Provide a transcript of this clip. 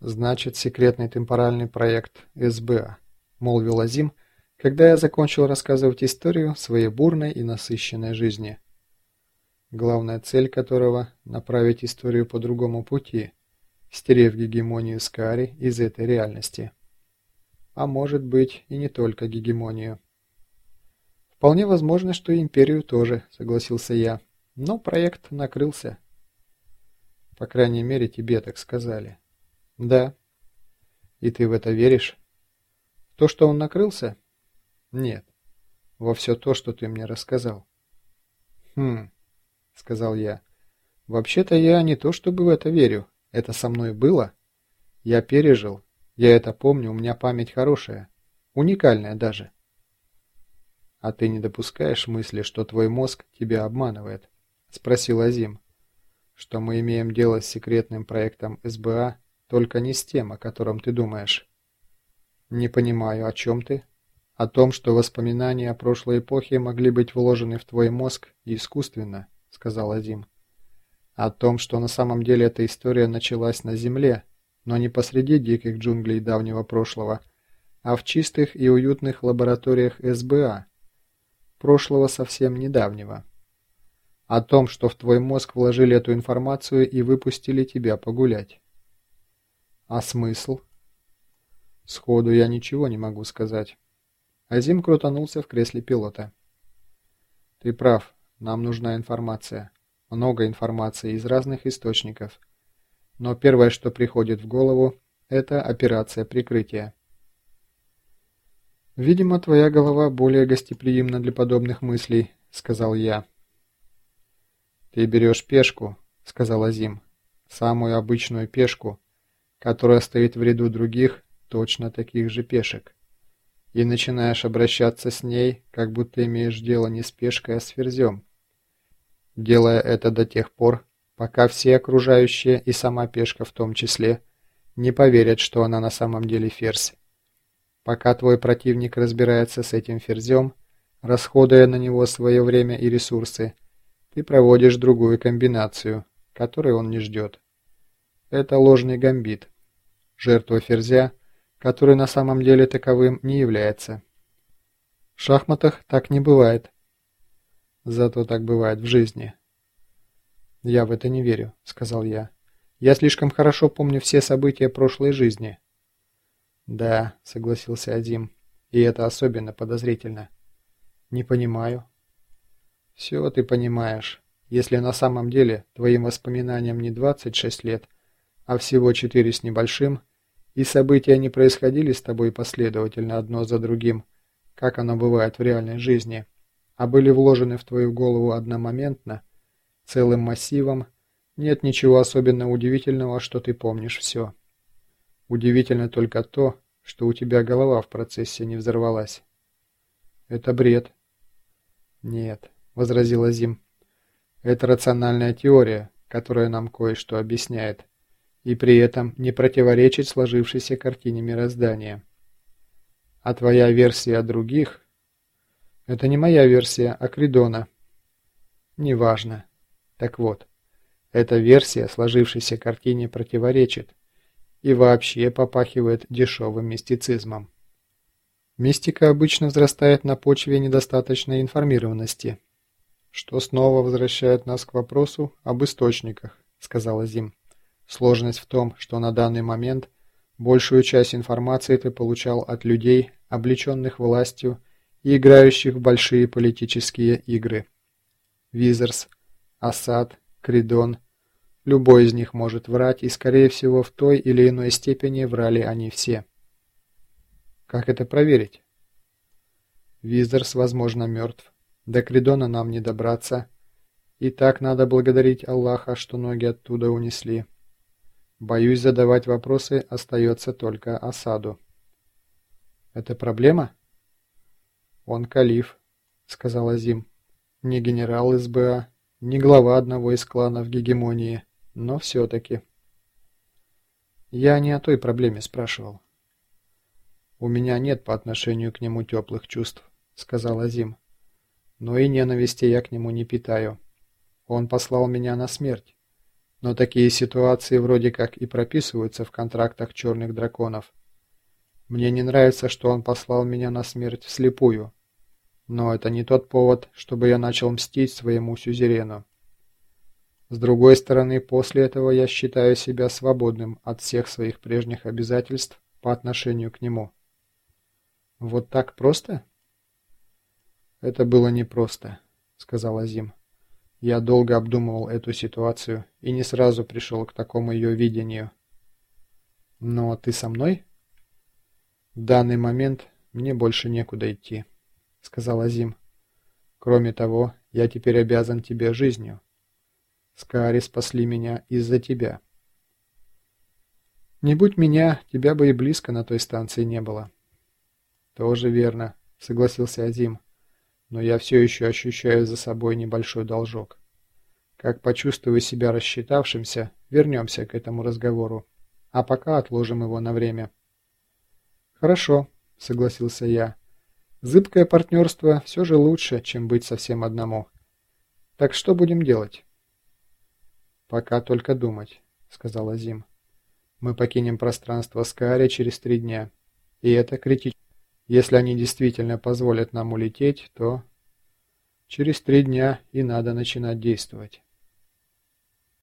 значит секретный темпоральный проект СБА», — молвил Азим, когда я закончил рассказывать историю своей бурной и насыщенной жизни. Главная цель которого — направить историю по другому пути, стерев гегемонию Скари из этой реальности. А может быть и не только гегемонию. Вполне возможно, что и империю тоже, согласился я. Но проект накрылся. По крайней мере, тебе так сказали. Да. И ты в это веришь? То, что он накрылся? Нет. Во все то, что ты мне рассказал. Хм, сказал я. Вообще-то я не то чтобы в это верю. Это со мной было. Я пережил. Я это помню, у меня память хорошая. Уникальная даже. А ты не допускаешь мысли, что твой мозг тебя обманывает? Спросил Азим что мы имеем дело с секретным проектом СБА, только не с тем, о котором ты думаешь. Не понимаю, о чем ты? О том, что воспоминания о прошлой эпохе могли быть вложены в твой мозг искусственно, сказал Азим. О том, что на самом деле эта история началась на Земле, но не посреди диких джунглей давнего прошлого, а в чистых и уютных лабораториях СБА, прошлого совсем недавнего о том, что в твой мозг вложили эту информацию и выпустили тебя погулять. А смысл? Сходу я ничего не могу сказать. Азим крутанулся в кресле пилота. Ты прав, нам нужна информация. Много информации из разных источников. Но первое, что приходит в голову, это операция прикрытия. «Видимо, твоя голова более гостеприимна для подобных мыслей», — сказал я. «Ты берешь пешку», — сказал Азим, — «самую обычную пешку, которая стоит в ряду других, точно таких же пешек, и начинаешь обращаться с ней, как будто имеешь дело не с пешкой, а с ферзем, делая это до тех пор, пока все окружающие и сама пешка в том числе не поверят, что она на самом деле ферзь. Пока твой противник разбирается с этим ферзем, расходуя на него свое время и ресурсы, ты проводишь другую комбинацию, которой он не ждет. Это ложный гамбит. Жертва ферзя, который на самом деле таковым не является. В шахматах так не бывает. Зато так бывает в жизни. «Я в это не верю», — сказал я. «Я слишком хорошо помню все события прошлой жизни». «Да», — согласился Адим, — «и это особенно подозрительно». «Не понимаю». Все ты понимаешь. Если на самом деле твоим воспоминаниям не 26 лет, а всего 4 с небольшим, и события не происходили с тобой последовательно одно за другим, как оно бывает в реальной жизни, а были вложены в твою голову одномоментно, целым массивом, нет ничего особенно удивительного, что ты помнишь все. Удивительно только то, что у тебя голова в процессе не взорвалась. Это бред. Нет. — возразил Азим. «Это рациональная теория, которая нам кое-что объясняет, и при этом не противоречит сложившейся картине мироздания. А твоя версия о других...» «Это не моя версия, а Кридона». «Неважно. Так вот, эта версия сложившейся картине противоречит и вообще попахивает дешевым мистицизмом». Мистика обычно взрастает на почве недостаточной информированности – «Что снова возвращает нас к вопросу об источниках», — сказала Зим. «Сложность в том, что на данный момент большую часть информации ты получал от людей, облеченных властью и играющих в большие политические игры. Визерс, Асад, Кридон — любой из них может врать, и, скорее всего, в той или иной степени врали они все». «Как это проверить?» Визерс, возможно, мертв. До Кридона нам не добраться. И так надо благодарить Аллаха, что ноги оттуда унесли. Боюсь, задавать вопросы остается только Асаду. Это проблема? Он калиф, сказал Азим. Не генерал СБА, не глава одного из кланов гегемонии, но все-таки. Я не о той проблеме спрашивал. У меня нет по отношению к нему теплых чувств, сказал Азим но и ненависти я к нему не питаю. Он послал меня на смерть. Но такие ситуации вроде как и прописываются в контрактах черных драконов. Мне не нравится, что он послал меня на смерть вслепую. Но это не тот повод, чтобы я начал мстить своему сюзерену. С другой стороны, после этого я считаю себя свободным от всех своих прежних обязательств по отношению к нему. Вот так просто? Это было непросто, сказал Азим. Я долго обдумывал эту ситуацию и не сразу пришел к такому ее видению. Но ты со мной? В данный момент мне больше некуда идти, сказал Азим. Кроме того, я теперь обязан тебе жизнью. Скари спасли меня из-за тебя. Не будь меня, тебя бы и близко на той станции не было. Тоже верно, согласился Азим. Но я все еще ощущаю за собой небольшой должок. Как почувствую себя рассчитавшимся, вернемся к этому разговору. А пока отложим его на время. Хорошо, согласился я. Зыбкое партнерство все же лучше, чем быть совсем одному. Так что будем делать? «Пока только думать», — сказала Зим. «Мы покинем пространство Скаари через три дня. И это критично. Если они действительно позволят нам улететь, то...» «Через три дня и надо начинать действовать».